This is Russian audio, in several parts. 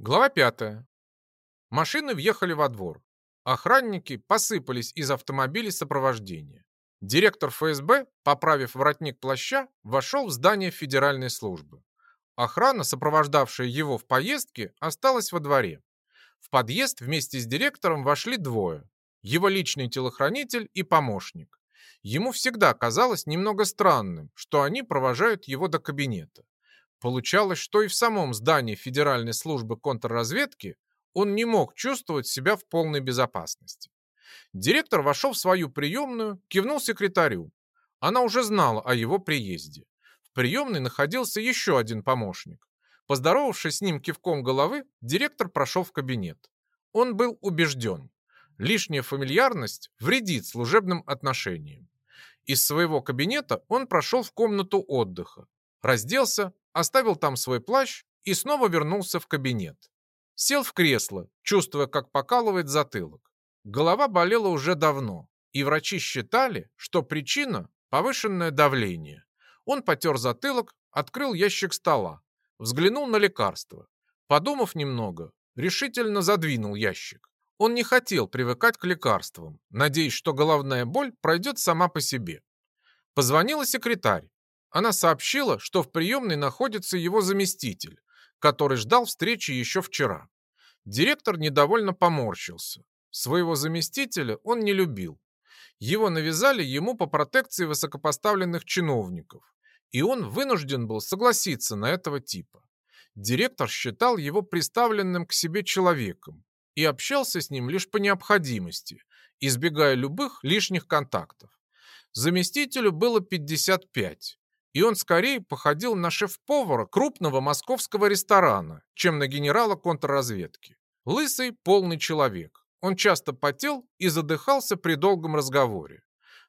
Глава 5. Машины въехали во двор. Охранники посыпались из автомобилей сопровождения. Директор ФСБ, поправив воротник плаща, вошел в здание федеральной службы. Охрана, сопровождавшая его в поездке, осталась во дворе. В подъезд вместе с директором вошли двое. Его личный телохранитель и помощник. Ему всегда казалось немного странным, что они провожают его до кабинета. Получалось, что и в самом здании Федеральной службы контрразведки он не мог чувствовать себя в полной безопасности. Директор вошел в свою приемную, кивнул секретарю. Она уже знала о его приезде. В приемной находился еще один помощник. Поздоровавшись с ним кивком головы, директор прошел в кабинет. Он был убежден. Лишняя фамильярность вредит служебным отношениям. Из своего кабинета он прошел в комнату отдыха, разделся, оставил там свой плащ и снова вернулся в кабинет. Сел в кресло, чувствуя, как покалывает затылок. Голова болела уже давно, и врачи считали, что причина – повышенное давление. Он потер затылок, открыл ящик стола, взглянул на лекарство. Подумав немного, решительно задвинул ящик. Он не хотел привыкать к лекарствам, надеясь, что головная боль пройдет сама по себе. Позвонила секретарь. Она сообщила, что в приемной находится его заместитель, который ждал встречи еще вчера. Директор недовольно поморщился. Своего заместителя он не любил. Его навязали ему по протекции высокопоставленных чиновников, и он вынужден был согласиться на этого типа. Директор считал его приставленным к себе человеком и общался с ним лишь по необходимости, избегая любых лишних контактов. Заместителю было 55, и он скорее походил на шеф-повара крупного московского ресторана, чем на генерала контрразведки. Лысый, полный человек. Он часто потел и задыхался при долгом разговоре.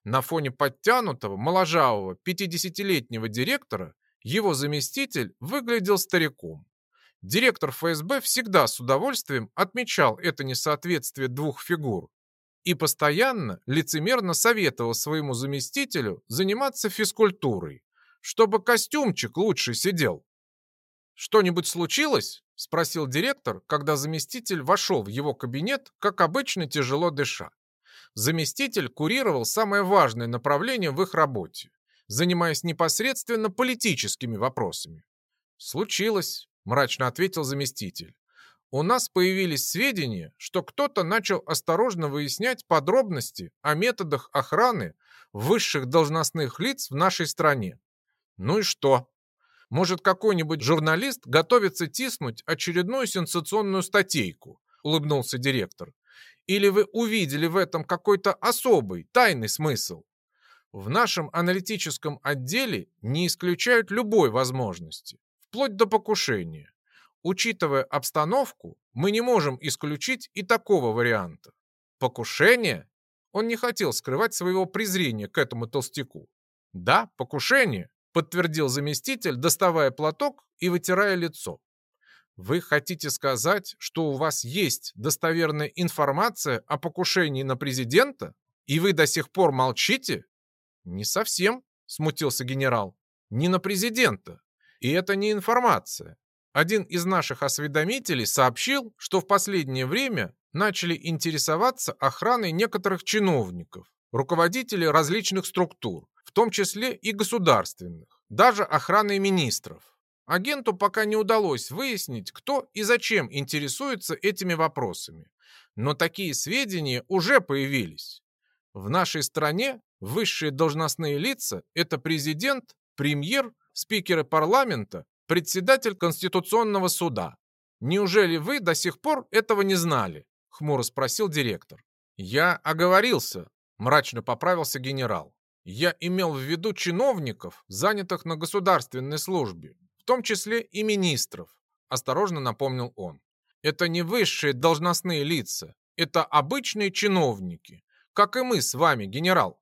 На фоне подтянутого, моложавого, 50-летнего директора его заместитель выглядел стариком. Директор ФСБ всегда с удовольствием отмечал это несоответствие двух фигур и постоянно лицемерно советовал своему заместителю заниматься физкультурой, чтобы костюмчик лучше сидел. «Что-нибудь случилось?» – спросил директор, когда заместитель вошел в его кабинет, как обычно тяжело дыша. Заместитель курировал самое важное направление в их работе, занимаясь непосредственно политическими вопросами. «Случилось», – мрачно ответил заместитель. «У нас появились сведения, что кто-то начал осторожно выяснять подробности о методах охраны высших должностных лиц в нашей стране. Ну и что? Может, какой-нибудь журналист готовится тиснуть очередную сенсационную статейку, улыбнулся директор. Или вы увидели в этом какой-то особый, тайный смысл? В нашем аналитическом отделе не исключают любой возможности, вплоть до покушения. Учитывая обстановку, мы не можем исключить и такого варианта. Покушение? Он не хотел скрывать своего презрения к этому толстяку. Да, покушение, подтвердил заместитель, доставая платок и вытирая лицо. Вы хотите сказать, что у вас есть достоверная информация о покушении на президента, и вы до сих пор молчите? Не совсем, смутился генерал. Не на президента. И это не информация. Один из наших осведомителей сообщил, что в последнее время начали интересоваться охраной некоторых чиновников, руководителей различных структур, том числе и государственных, даже охраной министров. Агенту пока не удалось выяснить, кто и зачем интересуется этими вопросами. Но такие сведения уже появились. В нашей стране высшие должностные лица – это президент, премьер, спикеры парламента, председатель Конституционного суда. Неужели вы до сих пор этого не знали? Хмуро спросил директор. Я оговорился, мрачно поправился генерал. Я имел в виду чиновников, занятых на государственной службе, в том числе и министров, осторожно напомнил он. Это не высшие должностные лица, это обычные чиновники, как и мы с вами, генерал.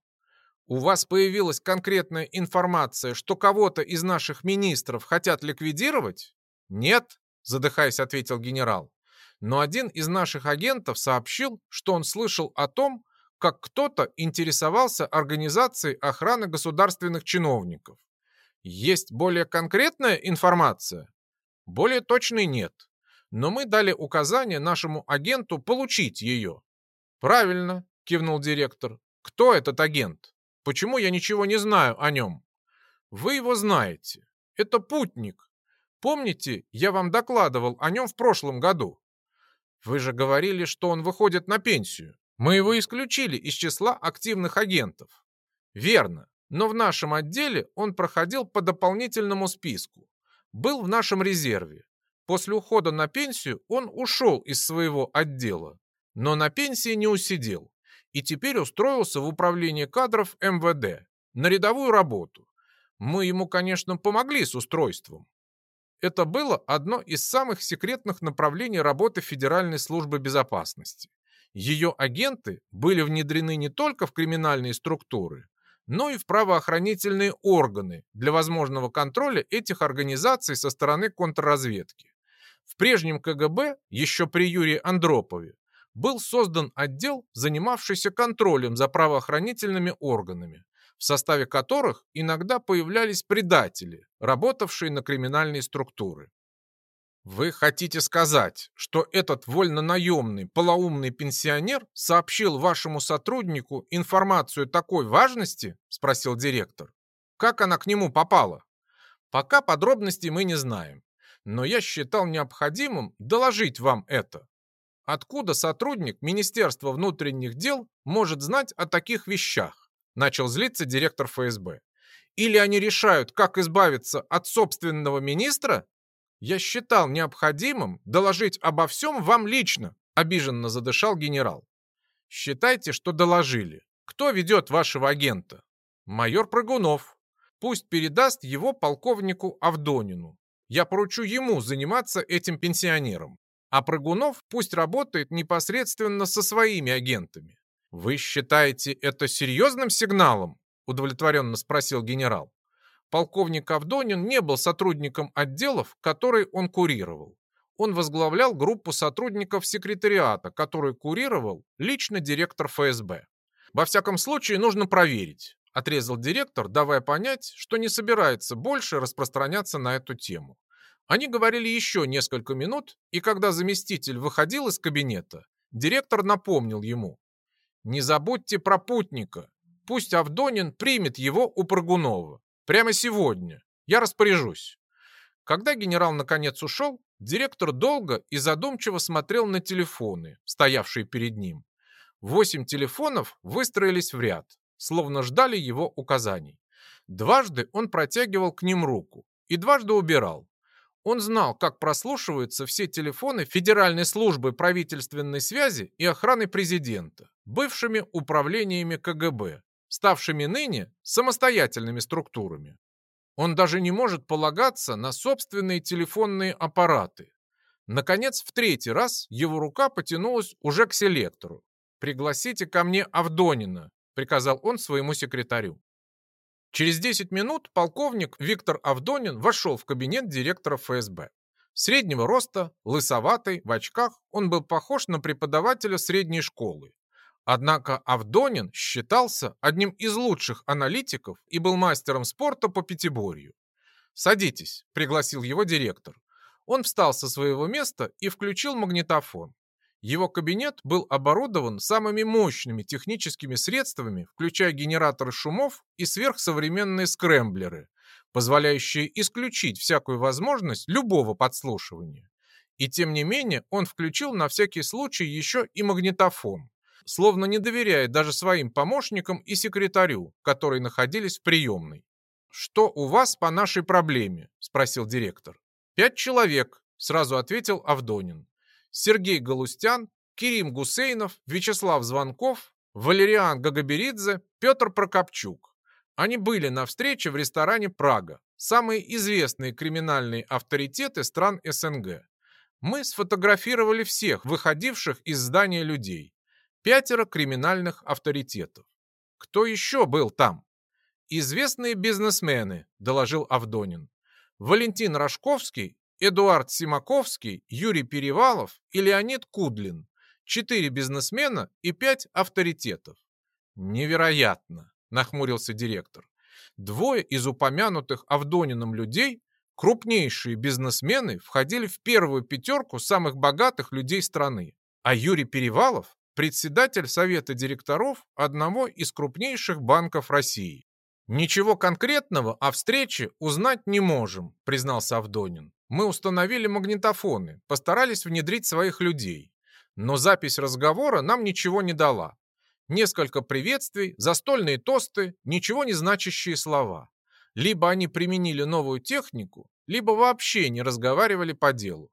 У вас появилась конкретная информация, что кого-то из наших министров хотят ликвидировать? Нет, задыхаясь, ответил генерал. Но один из наших агентов сообщил, что он слышал о том, как кто-то интересовался организацией охраны государственных чиновников. Есть более конкретная информация? Более точной нет. но мы дали указание нашему агенту получить ее». «Правильно», — кивнул директор. «Кто этот агент? Почему я ничего не знаю о нем?» «Вы его знаете. Это путник. Помните, я вам докладывал о нем в прошлом году?» «Вы же говорили, что он выходит на пенсию. Мы его исключили из числа активных агентов». «Верно. Но в нашем отделе он проходил по дополнительному списку. Был в нашем резерве. После ухода на пенсию он ушел из своего отдела, но на пенсии не усидел и теперь устроился в управление кадров МВД на рядовую работу. Мы ему, конечно, помогли с устройством. Это было одно из самых секретных направлений работы Федеральной службы безопасности. Ее агенты были внедрены не только в криминальные структуры, но и в правоохранительные органы для возможного контроля этих организаций со стороны контрразведки. В прежнем КГБ, еще при Юрии Андропове, был создан отдел, занимавшийся контролем за правоохранительными органами, в составе которых иногда появлялись предатели, работавшие на криминальные структуры. Вы хотите сказать, что этот вольнонаемный полоумный пенсионер сообщил вашему сотруднику информацию такой важности? Спросил директор. Как она к нему попала? Пока подробностей мы не знаем, но я считал необходимым доложить вам это. Откуда сотрудник Министерства внутренних дел может знать о таких вещах? Начал злиться директор ФСБ. Или они решают, как избавиться от собственного министра? Я считал необходимым доложить обо всем вам лично, обиженно задышал генерал. Считайте, что доложили. Кто ведет вашего агента? Майор Прыгунов. Пусть передаст его полковнику Авдонину. Я поручу ему заниматься этим пенсионером. А Прыгунов пусть работает непосредственно со своими агентами. Вы считаете это серьезным сигналом? Удовлетворенно спросил генерал полковник Авдонин не был сотрудником отделов, которые он курировал. Он возглавлял группу сотрудников секретариата, который курировал лично директор ФСБ. «Во всяком случае, нужно проверить», – отрезал директор, давая понять, что не собирается больше распространяться на эту тему. Они говорили еще несколько минут, и когда заместитель выходил из кабинета, директор напомнил ему. «Не забудьте про путника. Пусть Авдонин примет его у Прыгунова. Прямо сегодня. Я распоряжусь. Когда генерал наконец ушел, директор долго и задумчиво смотрел на телефоны, стоявшие перед ним. Восемь телефонов выстроились в ряд, словно ждали его указаний. Дважды он протягивал к ним руку и дважды убирал. Он знал, как прослушиваются все телефоны Федеральной службы правительственной связи и охраны президента, бывшими управлениями КГБ, ставшими ныне самостоятельными структурами. Он даже не может полагаться на собственные телефонные аппараты. Наконец, в третий раз его рука потянулась уже к селектору. «Пригласите ко мне Авдонина», — приказал он своему секретарю. Через 10 минут полковник Виктор Авдонин вошел в кабинет директора ФСБ. Среднего роста, лысоватый, в очках, он был похож на преподавателя средней школы. Однако Авдонин считался одним из лучших аналитиков и был мастером спорта по пятиборью. «Садитесь», — пригласил его директор. Он встал со своего места и включил магнитофон. Его кабинет был оборудован самыми мощными техническими средствами, включая генераторы шумов и сверхсовременные скрэмблеры, позволяющие исключить всякую возможность любого подслушивания. И тем не менее он включил на всякий случай еще и магнитофон, словно не доверяет даже своим помощникам и секретарю, которые находились в приемной. «Что у вас по нашей проблеме?» – спросил директор. «Пять человек», – сразу ответил Авдонин. «Сергей Галустян, Кирим Гусейнов, Вячеслав Звонков, Валериан Гагаберидзе, Петр Прокопчук. Они были на встрече в ресторане «Прага», самые известные криминальные авторитеты стран СНГ. Мы сфотографировали всех выходивших из здания людей пятеро криминальных авторитетов. Кто еще был там? Известные бизнесмены, доложил Авдонин. Валентин Рожковский, Эдуард Симаковский, Юрий Перевалов и Леонид Кудлин. Четыре бизнесмена и пять авторитетов. Невероятно, нахмурился директор. Двое из упомянутых Авдонином людей Крупнейшие бизнесмены входили в первую пятерку самых богатых людей страны. А Юрий Перевалов – председатель совета директоров одного из крупнейших банков России. «Ничего конкретного о встрече узнать не можем», – признался Авдонин. «Мы установили магнитофоны, постарались внедрить своих людей. Но запись разговора нам ничего не дала. Несколько приветствий, застольные тосты, ничего не значащие слова. Либо они применили новую технику, либо вообще не разговаривали по делу.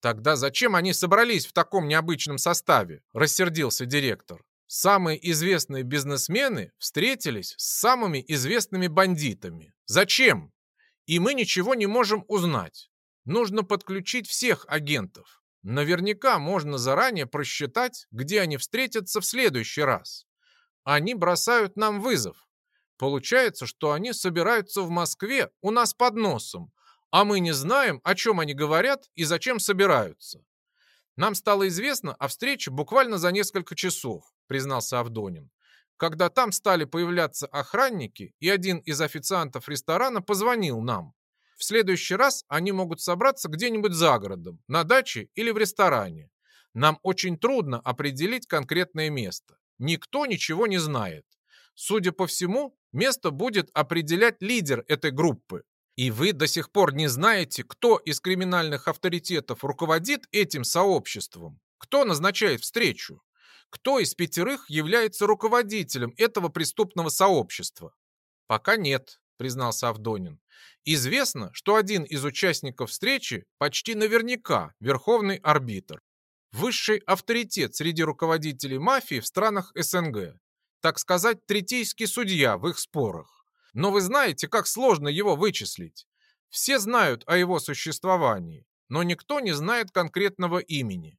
«Тогда зачем они собрались в таком необычном составе?» – рассердился директор. Самые известные бизнесмены встретились с самыми известными бандитами. Зачем? И мы ничего не можем узнать. Нужно подключить всех агентов. Наверняка можно заранее просчитать, где они встретятся в следующий раз. Они бросают нам вызов. Получается, что они собираются в Москве у нас под носом, а мы не знаем, о чем они говорят и зачем собираются. Нам стало известно о встрече буквально за несколько часов, признался Авдонин, когда там стали появляться охранники, и один из официантов ресторана позвонил нам. В следующий раз они могут собраться где-нибудь за городом, на даче или в ресторане. Нам очень трудно определить конкретное место. Никто ничего не знает. Судя по всему, место будет определять лидер этой группы. И вы до сих пор не знаете, кто из криминальных авторитетов руководит этим сообществом, кто назначает встречу, кто из пятерых является руководителем этого преступного сообщества. Пока нет, признался Авдонин. Известно, что один из участников встречи почти наверняка верховный арбитр. Высший авторитет среди руководителей мафии в странах СНГ. Так сказать, третейский судья в их спорах. Но вы знаете, как сложно его вычислить. Все знают о его существовании, но никто не знает конкретного имени.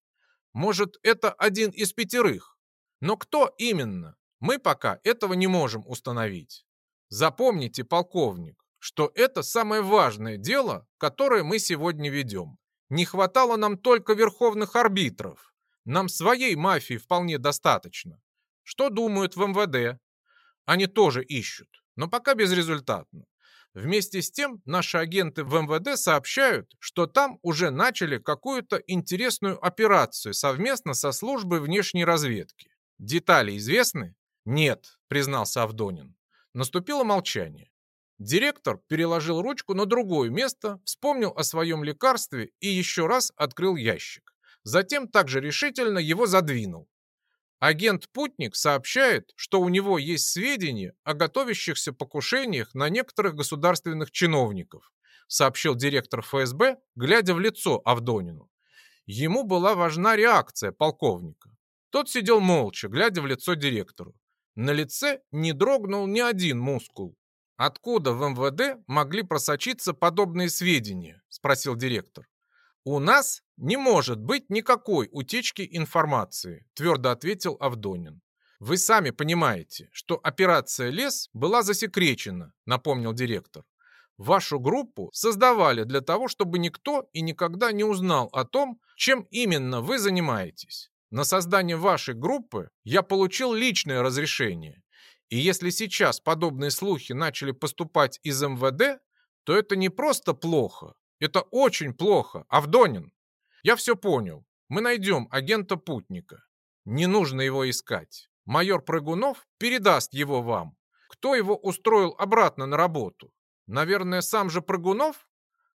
Может, это один из пятерых. Но кто именно? Мы пока этого не можем установить. Запомните, полковник, что это самое важное дело, которое мы сегодня ведем. Не хватало нам только верховных арбитров. Нам своей мафии вполне достаточно. Что думают в МВД? Они тоже ищут но пока безрезультатно. Вместе с тем наши агенты в МВД сообщают, что там уже начали какую-то интересную операцию совместно со службой внешней разведки. Детали известны? Нет, признался Авдонин. Наступило молчание. Директор переложил ручку на другое место, вспомнил о своем лекарстве и еще раз открыл ящик. Затем также решительно его задвинул. Агент-путник сообщает, что у него есть сведения о готовящихся покушениях на некоторых государственных чиновников, сообщил директор ФСБ, глядя в лицо Авдонину. Ему была важна реакция полковника. Тот сидел молча, глядя в лицо директору. На лице не дрогнул ни один мускул. «Откуда в МВД могли просочиться подобные сведения?» – спросил директор. «У нас не может быть никакой утечки информации», твердо ответил Авдонин. «Вы сами понимаете, что операция «Лес» была засекречена», напомнил директор. Вашу группу создавали для того, чтобы никто и никогда не узнал о том, чем именно вы занимаетесь. На создание вашей группы я получил личное разрешение. И если сейчас подобные слухи начали поступать из МВД, то это не просто плохо, это очень плохо, Авдонин. Я все понял. Мы найдем агента-путника. Не нужно его искать. Майор Прыгунов передаст его вам. Кто его устроил обратно на работу? Наверное, сам же Прыгунов?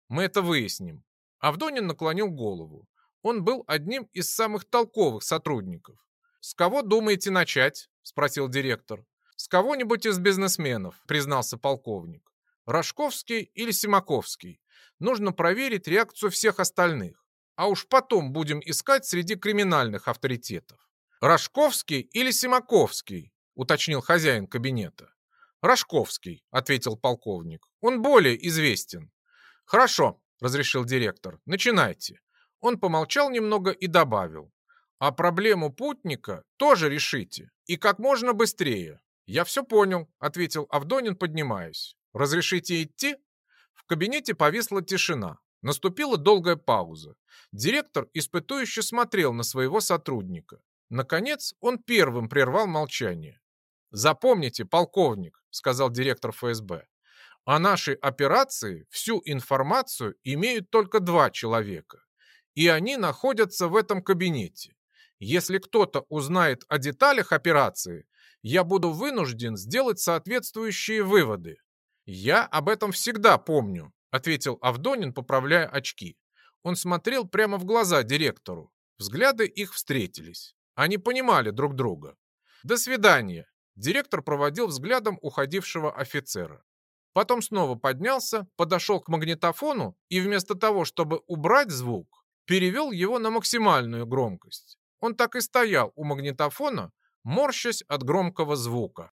Мы это выясним. Авдонин наклонил голову. Он был одним из самых толковых сотрудников. «С кого думаете начать?» – спросил директор. «С кого-нибудь из бизнесменов», – признался полковник. «Рожковский или Симаковский? нужно проверить реакцию всех остальных, а уж потом будем искать среди криминальных авторитетов. «Рожковский или Симаковский?» – уточнил хозяин кабинета. «Рожковский», – ответил полковник. «Он более известен». «Хорошо», – разрешил директор. «Начинайте». Он помолчал немного и добавил. «А проблему путника тоже решите. И как можно быстрее». «Я все понял», – ответил Авдонин, поднимаясь. «Разрешите идти?» В кабинете повисла тишина. Наступила долгая пауза. Директор испытующе смотрел на своего сотрудника. Наконец, он первым прервал молчание. «Запомните, полковник», — сказал директор ФСБ, О нашей операции всю информацию имеют только два человека. И они находятся в этом кабинете. Если кто-то узнает о деталях операции, я буду вынужден сделать соответствующие выводы. Я об этом всегда помню, ответил Авдонин, поправляя очки. Он смотрел прямо в глаза директору. Взгляды их встретились. Они понимали друг друга. До свидания. Директор проводил взглядом уходившего офицера. Потом снова поднялся, подошел к магнитофону и вместо того, чтобы убрать звук, перевел его на максимальную громкость. Он так и стоял у магнитофона, морщась от громкого звука.